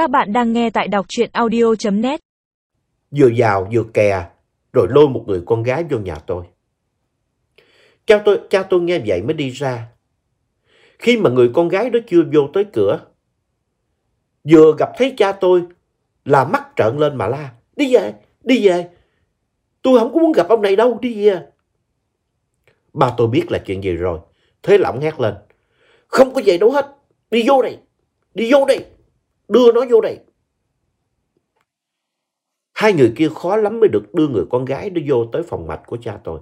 Các bạn đang nghe tại đọc truyện audio.net. Vừa vào vừa kè, rồi lôi một người con gái vô nhà tôi. Cha tôi, cha tôi nghe vậy mới đi ra. Khi mà người con gái đó chưa vô tới cửa, vừa gặp thấy cha tôi là mắt trợn lên mà la. Đi về, đi về. Tôi không có muốn gặp ông này đâu, đi về. Ba tôi biết là chuyện gì rồi. Thế là ông hét lên. Không có về đâu hết. Đi vô đây. Đi vô đây. Đưa nó vô đây. Hai người kia khó lắm mới được đưa người con gái đó vô tới phòng mạch của cha tôi.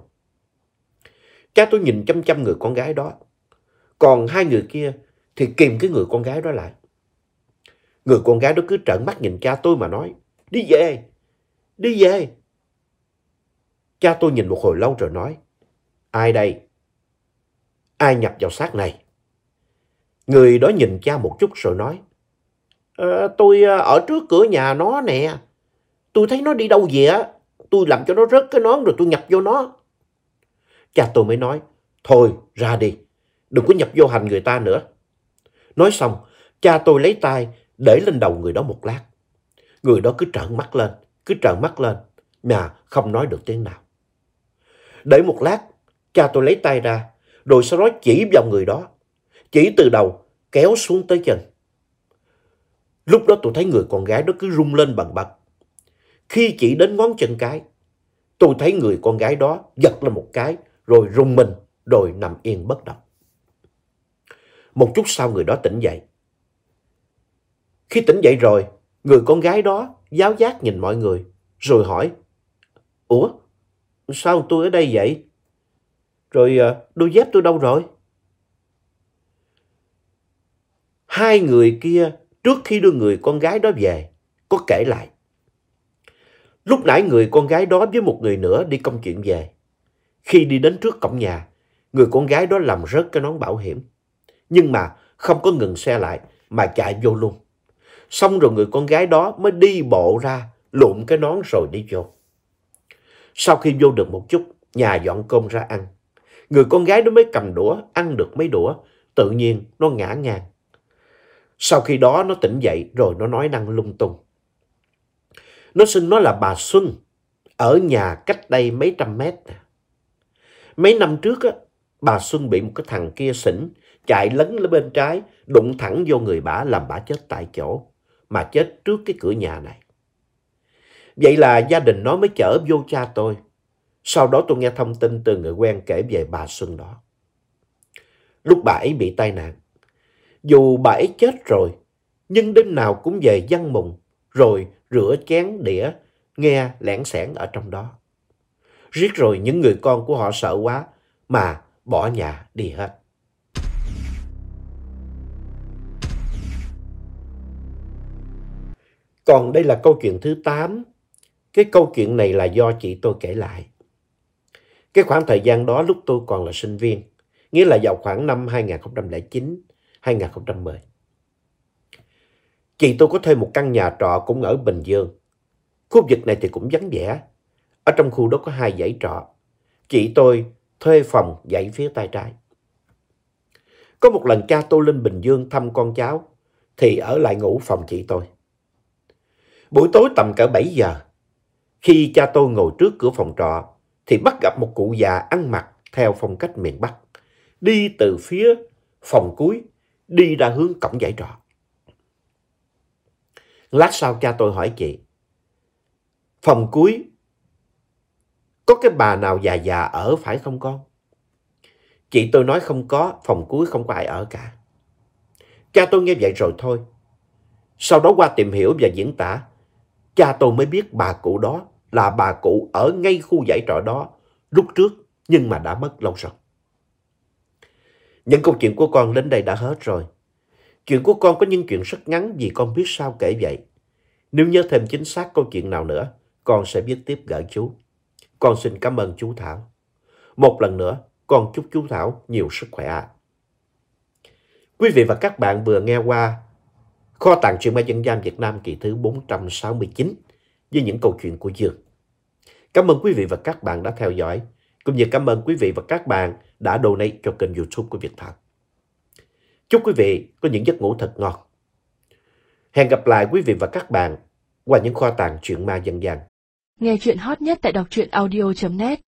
Cha tôi nhìn chăm chăm người con gái đó. Còn hai người kia thì kìm cái người con gái đó lại. Người con gái đó cứ trợn mắt nhìn cha tôi mà nói. Đi về. Đi về. Cha tôi nhìn một hồi lâu rồi nói. Ai đây? Ai nhập vào xác này? Người đó nhìn cha một chút rồi nói. Ờ, tôi ờ, ở trước cửa nhà nó nè. Tôi thấy nó đi đâu về á. Tôi làm cho nó rớt cái nón rồi tôi nhập vô nó. Cha tôi mới nói. Thôi ra đi. Đừng có nhập vô hành người ta nữa. Nói xong, cha tôi lấy tay để lên đầu người đó một lát. Người đó cứ trợn mắt lên, cứ trợn mắt lên, mà không nói được tiếng nào. Để một lát, cha tôi lấy tay ra, rồi sau đó chỉ vào người đó. Chỉ từ đầu, kéo xuống tới chân. Lúc đó tôi thấy người con gái đó cứ rung lên bần bật. Khi chỉ đến ngón chân cái, tôi thấy người con gái đó giật lên một cái, rồi rung mình, rồi nằm yên bất động. Một chút sau người đó tỉnh dậy. Khi tỉnh dậy rồi, người con gái đó giáo giác nhìn mọi người, rồi hỏi, Ủa, sao tôi ở đây vậy? Rồi ờ, đôi dép tôi đâu rồi? Hai người kia trước khi đưa người con gái đó về, có kể lại. Lúc nãy người con gái đó với một người nữa đi công chuyện về. Khi đi đến trước cổng nhà, người con gái đó làm rớt cái nón bảo hiểm. Nhưng mà không có ngừng xe lại mà chạy vô luôn. Xong rồi người con gái đó mới đi bộ ra, lụm cái nón rồi đi vô. Sau khi vô được một chút, nhà dọn cơm ra ăn. Người con gái đó mới cầm đũa, ăn được mấy đũa, tự nhiên nó ngã ngang. Sau khi đó nó tỉnh dậy rồi nó nói năng lung tung. Nó xưng nó là bà Xuân, ở nhà cách đây mấy trăm mét. Mấy năm trước á, bà Xuân bị một cái thằng kia xỉn, chạy lấn lên bên trái, đụng thẳng vô người bà làm bà chết tại chỗ, mà chết trước cái cửa nhà này. Vậy là gia đình nó mới chở vô cha tôi. Sau đó tôi nghe thông tin từ người quen kể về bà Xuân đó. Lúc bà ấy bị tai nạn, dù bà ấy chết rồi, nhưng đêm nào cũng về văn mùng, rồi rửa chén đĩa, nghe lẻn xẻn ở trong đó. Riết rồi những người con của họ sợ quá mà bỏ nhà đi hết. Còn đây là câu chuyện thứ 8. Cái câu chuyện này là do chị tôi kể lại. Cái khoảng thời gian đó lúc tôi còn là sinh viên, nghĩa là vào khoảng năm 2009, 2010. Chị tôi có thuê một căn nhà trọ cũng ở Bình Dương. Khu vực này thì cũng vắng vẻ. Ở trong khu đó có hai dãy trọ. Chị tôi thuê phòng dãy phía tay trái. Có một lần cha tôi lên Bình Dương thăm con cháu, thì ở lại ngủ phòng chị tôi. Buổi tối tầm cỡ 7 giờ, khi cha tôi ngồi trước cửa phòng trọ, thì bắt gặp một cụ già ăn mặc theo phong cách miền Bắc, đi từ phía phòng cuối, đi ra hướng cổng dãy trọ. Lát sau cha tôi hỏi chị, phòng cuối có cái bà nào già già ở phải không con? Chị tôi nói không có, phòng cuối không có ai ở cả. Cha tôi nghe vậy rồi thôi. Sau đó qua tìm hiểu và diễn tả, cha tôi mới biết bà cụ đó là bà cụ ở ngay khu giải trọ đó lúc trước nhưng mà đã mất lâu rồi. Những câu chuyện của con đến đây đã hết rồi. Chuyện của con có những chuyện rất ngắn vì con biết sao kể vậy. Nếu nhớ thêm chính xác câu chuyện nào nữa, con sẽ viết tiếp gửi chú. Con xin cảm ơn chú Thảo. Một lần nữa, con chúc chú Thảo nhiều sức khỏe ạ. Quý vị và các bạn vừa nghe qua Kho tàng truyện ma dân gian Việt Nam kỳ thứ 469 với những câu chuyện của Dương. Cảm ơn quý vị và các bạn đã theo dõi, cũng như cảm ơn quý vị và các bạn đã donate cho kênh youtube của Việt Thảo. Chúc quý vị có những giấc ngủ thật ngon. Hẹn gặp lại quý vị và các bạn qua những kho tàng truyện ma dân gian. Nghe chuyện hot nhất tại đọc truyện audio.net